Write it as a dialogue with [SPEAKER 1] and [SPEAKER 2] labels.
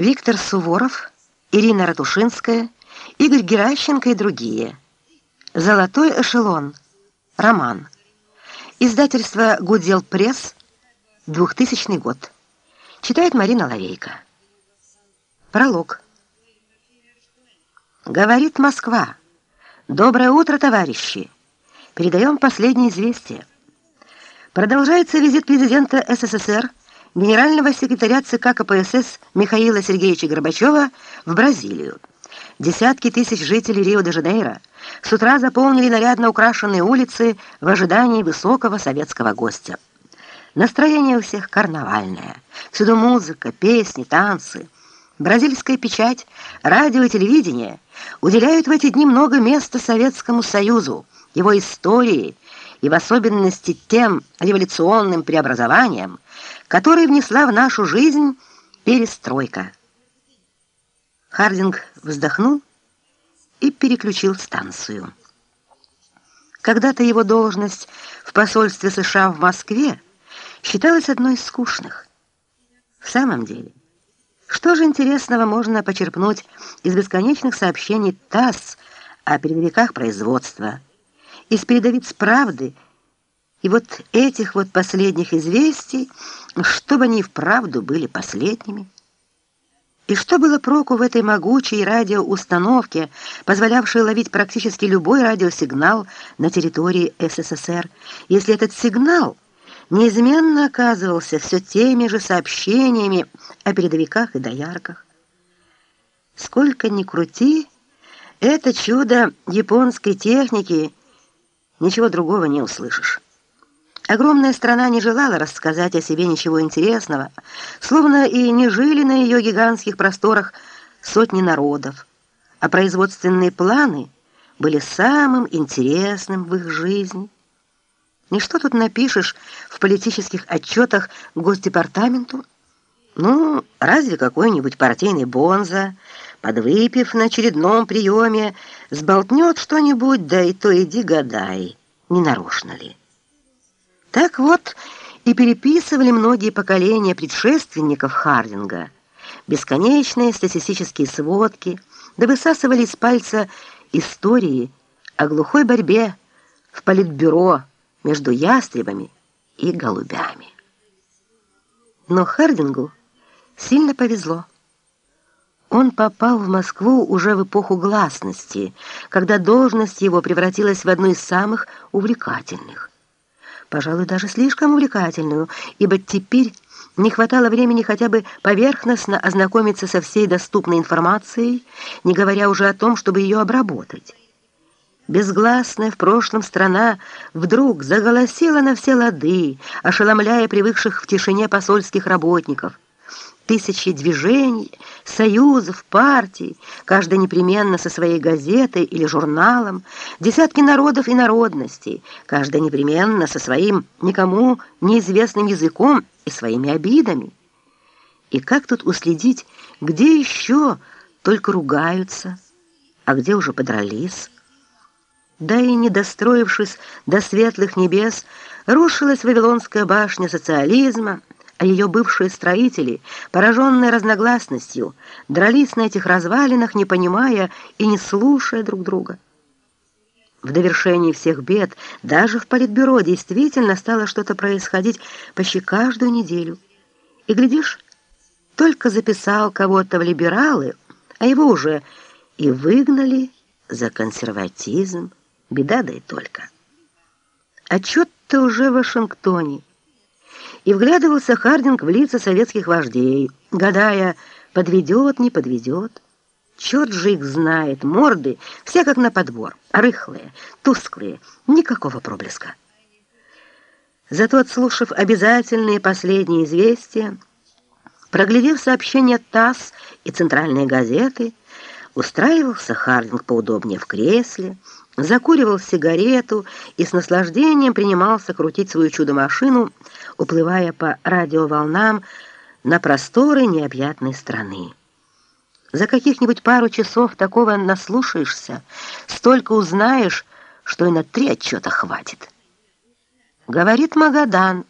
[SPEAKER 1] Виктор Суворов, Ирина Ратушинская, Игорь Геращенко и другие. «Золотой эшелон». Роман. Издательство «Гудел Пресс», 2000 год. Читает Марина Лавейко. Пролог. Говорит Москва. Доброе утро, товарищи. Передаем последнее известие. Продолжается визит президента СССР, генерального секретаря ЦК КПСС Михаила Сергеевича Горбачева в Бразилию. Десятки тысяч жителей Рио-де-Жанейро с утра заполнили нарядно украшенные улицы в ожидании высокого советского гостя. Настроение у всех карнавальное. Всюду музыка, песни, танцы. Бразильская печать, радио и телевидение уделяют в эти дни много места Советскому Союзу, его истории и в особенности тем революционным преобразованиям, которые внесла в нашу жизнь перестройка. Хардинг вздохнул и переключил станцию. Когда-то его должность в посольстве США в Москве считалась одной из скучных. В самом деле, что же интересного можно почерпнуть из бесконечных сообщений ТАСС о передовиках производства, из передовиц «Правды» и вот этих вот последних известий, чтобы они вправду были последними? И что было проку в этой могучей радиоустановке, позволявшей ловить практически любой радиосигнал на территории СССР, если этот сигнал неизменно оказывался все теми же сообщениями о передовиках и доярках? Сколько ни крути, это чудо японской техники, ничего другого не услышишь. Огромная страна не желала рассказать о себе ничего интересного, словно и не жили на ее гигантских просторах сотни народов, а производственные планы были самым интересным в их жизни. И что тут напишешь в политических отчетах Госдепартаменту? Ну, разве какой-нибудь партийный бонза, подвыпив на очередном приеме, сболтнет что-нибудь, да и то иди гадай, не нарочно ли. Так вот и переписывали многие поколения предшественников Хардинга. Бесконечные статистические сводки, да высасывали из пальца истории о глухой борьбе в политбюро между ястребами и голубями. Но Хардингу сильно повезло. Он попал в Москву уже в эпоху гласности, когда должность его превратилась в одну из самых увлекательных пожалуй, даже слишком увлекательную, ибо теперь не хватало времени хотя бы поверхностно ознакомиться со всей доступной информацией, не говоря уже о том, чтобы ее обработать. Безгласная в прошлом страна вдруг заголосила на все лады, ошеломляя привыкших в тишине посольских работников – тысячи движений, союзов, партий, каждая непременно со своей газетой или журналом, десятки народов и народностей, каждая непременно со своим никому неизвестным языком и своими обидами. И как тут уследить, где еще только ругаются, а где уже подрались? Да и не достроившись до светлых небес, рушилась Вавилонская башня социализма, а ее бывшие строители, пораженные разногласностью, дрались на этих развалинах, не понимая и не слушая друг друга. В довершении всех бед даже в политбюро действительно стало что-то происходить почти каждую неделю. И, глядишь, только записал кого-то в либералы, а его уже и выгнали за консерватизм. Беда да и только. Отчет-то уже в Вашингтоне и вглядывался Хардинг в лица советских вождей, гадая, подведет, не подведет. Черт же их знает, морды все как на подбор, рыхлые, тусклые, никакого проблеска. Зато, отслушав обязательные последние известия, проглядев сообщения ТАСС и центральные газеты, устраивался Хардинг поудобнее в кресле, закуривал сигарету и с наслаждением принимался крутить свою чудо-машину, уплывая по радиоволнам на просторы необъятной страны. За каких-нибудь пару часов такого наслушаешься, столько узнаешь, что и на три отчета хватит. Говорит Магадан,